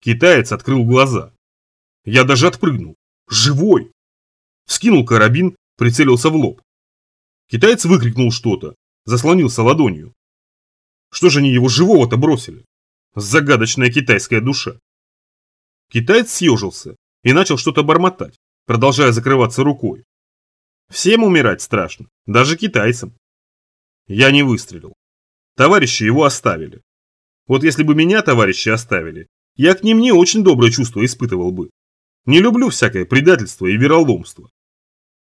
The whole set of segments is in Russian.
Китаец открыл глаза. Я даже отпрыгнул. Живой! Скинул карабин, прицелился в лоб. Китаец выкрикнул что-то, заслонился ладонью. Что же они его живого-то бросили? Загадочная китайская душа. Китаец съежился и начал что-то бормотать, продолжая закрываться рукой. Всем умирать страшно, даже китайцам. Я не выстрелил. Товарищи его оставили. Вот если бы меня товарищи оставили, я к ним не очень доброе чувство испытывал бы. Не люблю всякое предательство и вероломство.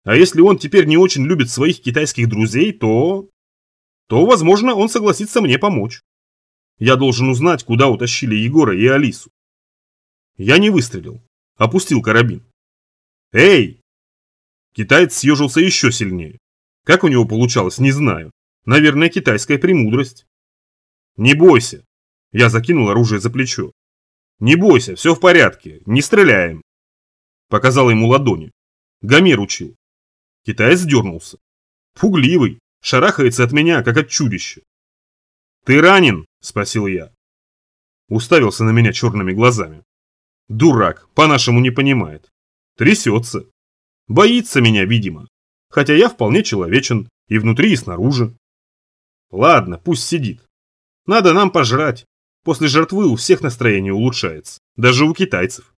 А если он теперь не очень любит своих китайских друзей, то... То, возможно, он согласится мне помочь. Я должен узнать, куда утащили Егора и Алису. Я не выстрелил. Опустил карабин. «Эй!» Китаец съежился еще сильнее. Как у него получалось, не знаю. Наверное, китайская премудрость. «Не бойся!» Я закинул оружие за плечо. «Не бойся, все в порядке, не стреляем!» Показал ему ладони. Гомер учил. Китаец дернулся. Пугливый, шарахается от меня, как от чудища. «Ты ранен?» – спросил я. Уставился на меня черными глазами. Дурак, по-нашему не понимает. Трясется. Боится меня, видимо. Хотя я вполне человечен и внутри, и снаружи. Ладно, пусть сидит. Надо нам пожрать. После жертвы у всех настроение улучшается. Даже у китайцев.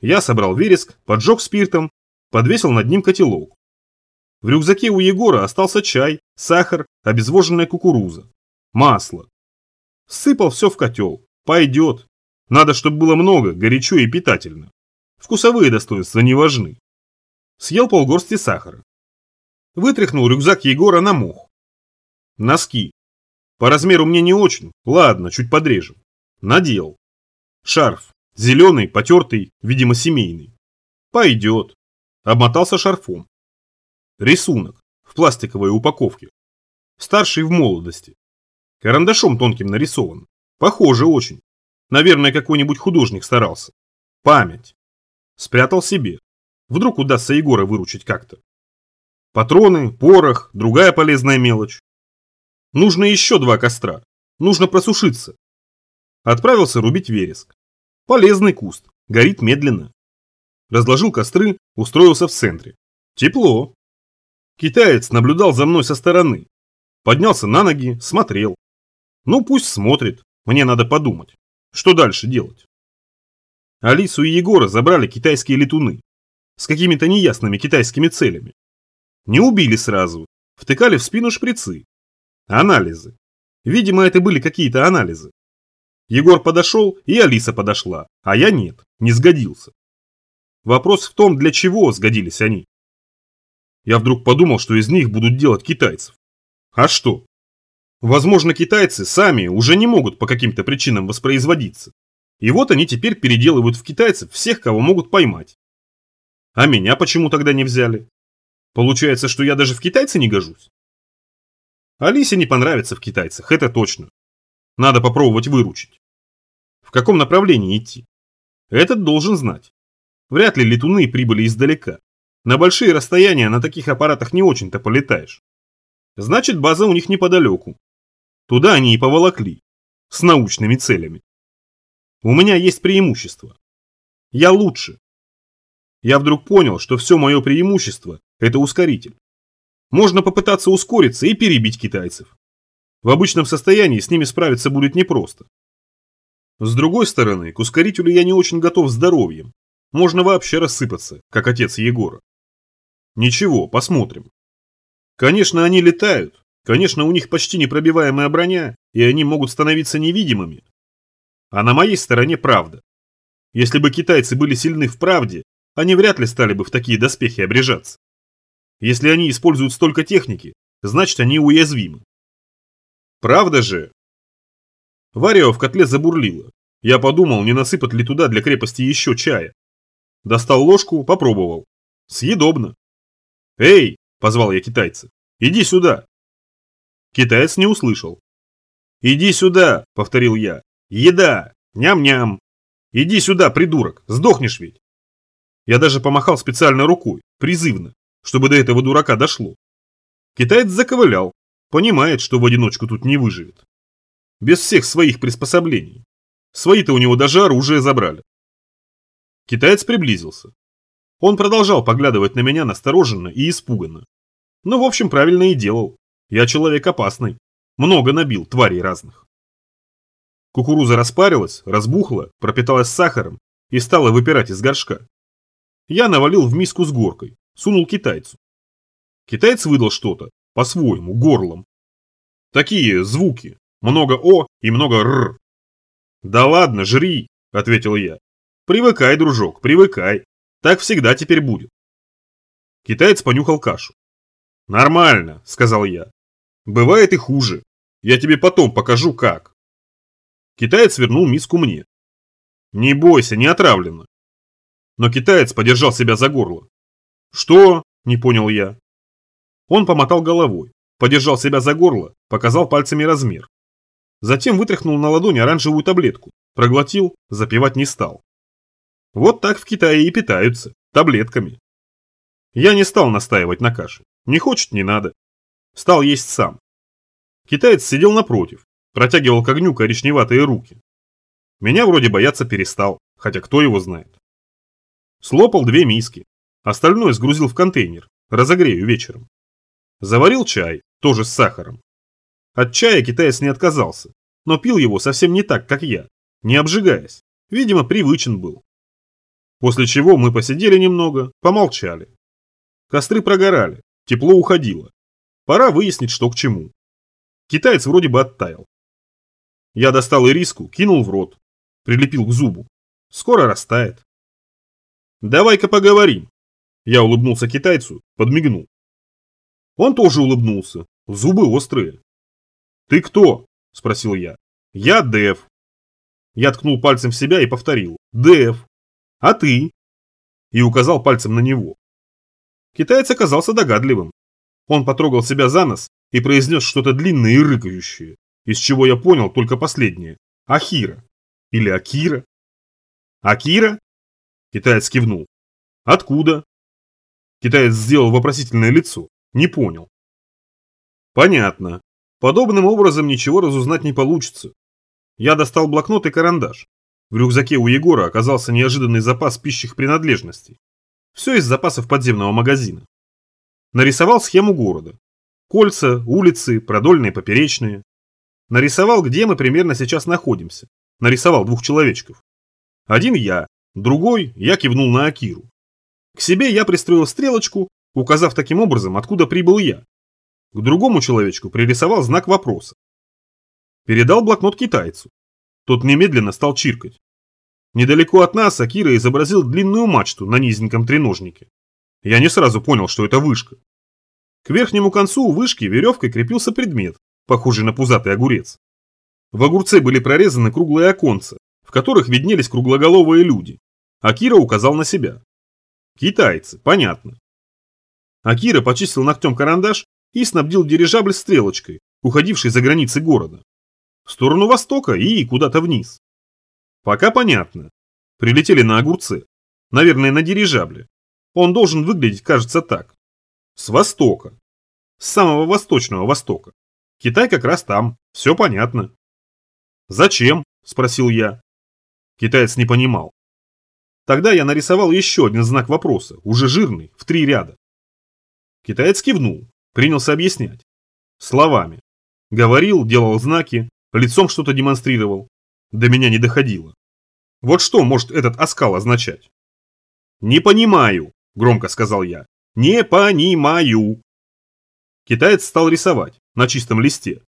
Я собрал вереск, поджег спиртом, подвесил над ним котелок. В рюкзаке у Егора остался чай, сахар, обезвоженная кукуруза, масло. Сыпал все в котел. Пойдет. Надо, чтобы было много, горячо и питательно. Вкусовые достоинства не важны. Съел полгорсти сахара. Вытряхнул рюкзак Егора на мох. Носки. По размеру мне не очень. Ладно, чуть подрежем. Надел. Шарф. Зеленый, потертый, видимо семейный. Пойдет. Обмотался шарфом. Рисунок. В пластиковой упаковке. Старший в молодости. Карандашом тонким нарисован. Похоже очень. Наверное, какой-нибудь художник старался. Память. Спрятал себе. Вдруг удастся Егора выручить как-то. Патроны, порох, другая полезная мелочь. Нужно еще два костра. Нужно просушиться. Отправился рубить вереск. Полезный куст. Горит медленно. Разложил костры, устроился в центре. Тепло. Китаец наблюдал за мной со стороны. Поднялся на ноги, смотрел. Ну пусть смотрит, мне надо подумать. Что дальше делать? Алису и Егора забрали китайские летуны. С какими-то неясными китайскими целями. Не убили сразу. Втыкали в спину шприцы. Анализы. Видимо, это были какие-то анализы. Егор подошел, и Алиса подошла, а я нет, не сгодился. Вопрос в том, для чего сгодились они. Я вдруг подумал, что из них будут делать китайцев. А что? Возможно, китайцы сами уже не могут по каким-то причинам воспроизводиться. И вот они теперь переделывают в китайцев всех, кого могут поймать. А меня почему тогда не взяли? Получается, что я даже в китайцы не гожусь? Алисе не понравится в китайцах, это точно. Надо попробовать выручить. В каком направлении идти? Этот должен знать. Вряд ли летуны прибыли издалека. На большие расстояния на таких аппаратах не очень-то полетаешь. Значит, база у них неподалеку. Туда они и поволокли. С научными целями. У меня есть преимущество. Я лучше. Я вдруг понял, что все мое преимущество – это ускоритель. Можно попытаться ускориться и перебить китайцев. В обычном состоянии с ними справиться будет непросто. С другой стороны, к ускорителю я не очень готов здоровьем. Можно вообще рассыпаться, как отец Егора. Ничего, посмотрим. Конечно, они летают, Конечно, у них почти непробиваемая броня, и они могут становиться невидимыми. А на моей стороне правда. Если бы китайцы были сильны в правде, они вряд ли стали бы в такие доспехи обрежаться. Если они используют столько техники, значит они уязвимы. Правда же? Варево в котле забурлило. Я подумал, не насыпать ли туда для крепости еще чая. Достал ложку, попробовал. Съедобно. «Эй!» – позвал я китайца. «Иди сюда!» Китаец не услышал. «Иди сюда!» – повторил я. «Еда! Ням-ням! Иди сюда, придурок! Сдохнешь ведь!» Я даже помахал специально рукой, призывно, чтобы до этого дурака дошло. Китаец заковылял, понимает, что в одиночку тут не выживет. Без всех своих приспособлений. Свои-то у него даже оружие забрали. Китаец приблизился. Он продолжал поглядывать на меня настороженно и испуганно. Ну, в общем, правильно и делал. Я человек опасный. Много набил тварей разных. Кукуруза распарилась, разбухла, пропиталась сахаром и стала выпирать из горшка. Я навалил в миску с горкой, сунул китайцу. Китаец выдал что-то, по-своему, горлом. Такие звуки, много «о» и много «р». «Да ладно, жри», — ответил я. «Привыкай, дружок, привыкай. Так всегда теперь будет». Китаец понюхал кашу. «Нормально», — сказал я. «Бывает и хуже. Я тебе потом покажу, как». Китаец вернул миску мне. «Не бойся, не отравлено». Но китаец подержал себя за горло. «Что?» – не понял я. Он помотал головой, подержал себя за горло, показал пальцами размер. Затем вытряхнул на ладонь оранжевую таблетку, проглотил, запивать не стал. Вот так в Китае и питаются, таблетками. Я не стал настаивать на каше. Не хочет – не надо. Стал есть сам. Китаец сидел напротив, протягивал к огню коричневатые руки. Меня вроде бояться перестал, хотя кто его знает. Слопал две миски, остальное сгрузил в контейнер, разогрею вечером. Заварил чай, тоже с сахаром. От чая китаец не отказался, но пил его совсем не так, как я, не обжигаясь. Видимо, привычен был. После чего мы посидели немного, помолчали. Костры прогорали, тепло уходило. Пора выяснить, что к чему. Китаец вроде бы оттаял. Я достал ириску, кинул в рот, прилепил к зубу. Скоро растает. «Давай-ка поговорим». Я улыбнулся китайцу, подмигнул. Он тоже улыбнулся, зубы острые. «Ты кто?» – спросил я. «Я Дэв». Я ткнул пальцем в себя и повторил. «Дэв». «А ты?» И указал пальцем на него. Китаец оказался догадливым. Он потрогал себя за нос и произнес что-то длинное и рыкающее, из чего я понял только последнее. Ахира. Или Акира. Акира? Китаец кивнул. Откуда? Китаец сделал вопросительное лицо. Не понял. Понятно. Подобным образом ничего разузнать не получится. Я достал блокнот и карандаш. В рюкзаке у Егора оказался неожиданный запас пищих принадлежностей. Все из запасов подземного магазина. Нарисовал схему города. Кольца, улицы, продольные, поперечные. Нарисовал, где мы примерно сейчас находимся. Нарисовал двух человечков. Один я, другой я кивнул на Акиру. К себе я пристроил стрелочку, указав таким образом, откуда прибыл я. К другому человечку пририсовал знак вопроса. Передал блокнот китайцу. Тот немедленно стал чиркать. Недалеко от нас Акира изобразил длинную мачту на низеньком треножнике. Я не сразу понял, что это вышка. К верхнему концу вышки веревкой крепился предмет, похожий на пузатый огурец. В огурце были прорезаны круглые оконца, в которых виднелись круглоголовые люди. Акира указал на себя. Китайцы, понятно. Акира почистил ногтем карандаш и снабдил дирижабль стрелочкой, уходившей за границы города. В сторону востока и куда-то вниз. Пока понятно. Прилетели на огурце. Наверное, на дирижабле. Он должен выглядеть, кажется, так. С востока. С самого восточного востока. Китай как раз там. Все понятно. Зачем? Спросил я. Китаец не понимал. Тогда я нарисовал еще один знак вопроса, уже жирный, в три ряда. Китаец кивнул, принялся объяснять. Словами. Говорил, делал знаки, лицом что-то демонстрировал. До меня не доходило. Вот что может этот оскал означать? «Не понимаю», – громко сказал я. «Не понимаю». Китаец стал рисовать на чистом листе.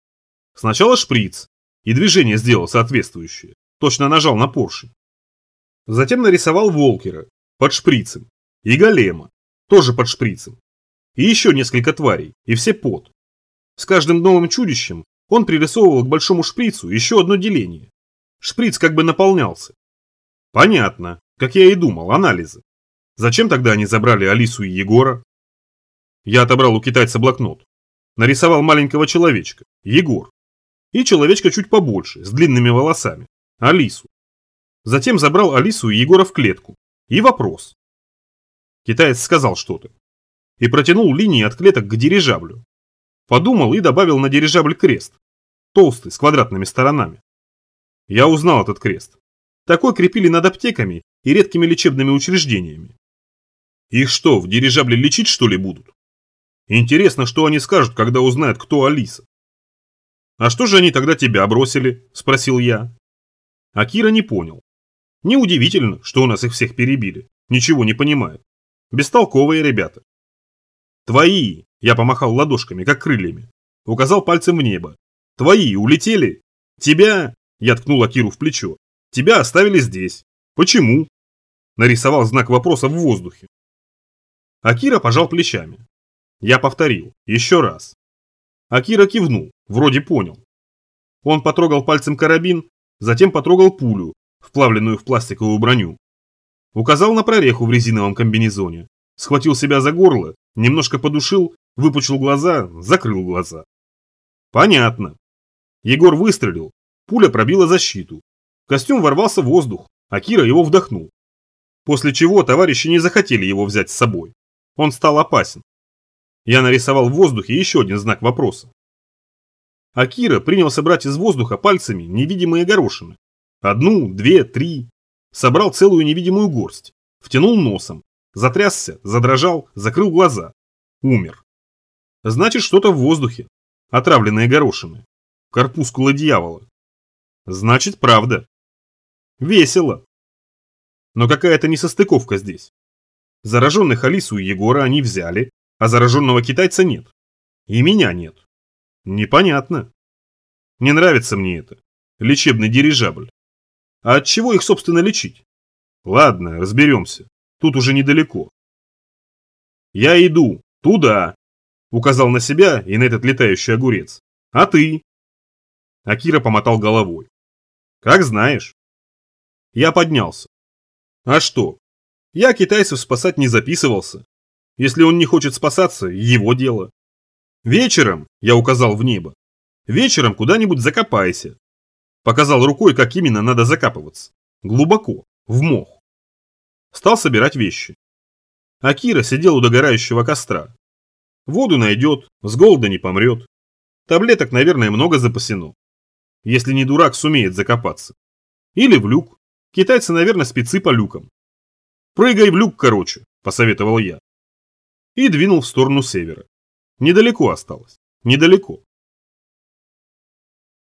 Сначала шприц, и движение сделал соответствующее. Точно нажал на поршень. Затем нарисовал Волкера под шприцем и Голема тоже под шприцем. И еще несколько тварей, и все под. С каждым новым чудищем он пририсовывал к большому шприцу еще одно деление. Шприц как бы наполнялся. Понятно, как я и думал, анализы. Зачем тогда они забрали Алису и Егора? Я отобрал у китайца блокнот. Нарисовал маленького человечка, Егор. И человечка чуть побольше, с длинными волосами, Алису. Затем забрал Алису и Егора в клетку. И вопрос. Китаец сказал что-то. И протянул линии от клеток к дирижаблю. Подумал и добавил на дирижабль крест. Толстый, с квадратными сторонами. Я узнал этот крест. Такой крепили над аптеками и редкими лечебными учреждениями. Их что, в дирижабле лечить что ли будут? Интересно, что они скажут, когда узнают, кто Алиса. «А что же они тогда тебя бросили?» – спросил я. А Кира не понял. Неудивительно, что у нас их всех перебили. Ничего не понимают. Бестолковые ребята. «Твои!» – я помахал ладошками, как крыльями. Указал пальцем в небо. «Твои улетели? Тебя...» – я ткнул Акиру в плечо. «Тебя оставили здесь. Почему?» Нарисовал знак вопроса в воздухе. Акира пожал плечами. Я повторил. Еще раз. Акира кивнул, вроде понял. Он потрогал пальцем карабин, затем потрогал пулю, вплавленную в пластиковую броню. Указал на прореху в резиновом комбинезоне, схватил себя за горло, немножко подушил, выпучил глаза, закрыл глаза. Понятно. Егор выстрелил, пуля пробила защиту. Костюм ворвался в воздух, а Кира его вдохнул. После чего товарищи не захотели его взять с собой. Он стал опасен. Я нарисовал в воздухе еще один знак вопроса. Акира принялся брать из воздуха пальцами невидимые горошины. Одну, две, три. Собрал целую невидимую горсть. Втянул носом. Затрясся, задрожал, закрыл глаза. Умер. Значит, что-то в воздухе. Отравленные горошины. Корпускула дьявола. Значит, правда. Весело. Но какая-то несостыковка здесь. Зараженных Алису и Егора они взяли, а зараженного китайца нет. И меня нет. Непонятно. Не нравится мне это. Лечебный дирижабль. А от чего их, собственно, лечить? Ладно, разберемся. Тут уже недалеко. Я иду. Туда. Указал на себя и на этот летающий огурец. А ты? Акира помотал головой. Как знаешь. Я поднялся. А что? Я китайцев спасать не записывался. Если он не хочет спасаться, его дело. Вечером, я указал в небо, вечером куда-нибудь закопайся. Показал рукой, как именно надо закапываться. Глубоко, в мох. Стал собирать вещи. Акира сидел у догорающего костра. Воду найдет, с голода не помрет. Таблеток, наверное, много запасено. Если не дурак, сумеет закопаться. Или в люк. Китайцы, наверное, спецы по люкам. Прыгай в люк, короче, посоветовал я и двинул в сторону севера. Недалеко осталось. Недалеко.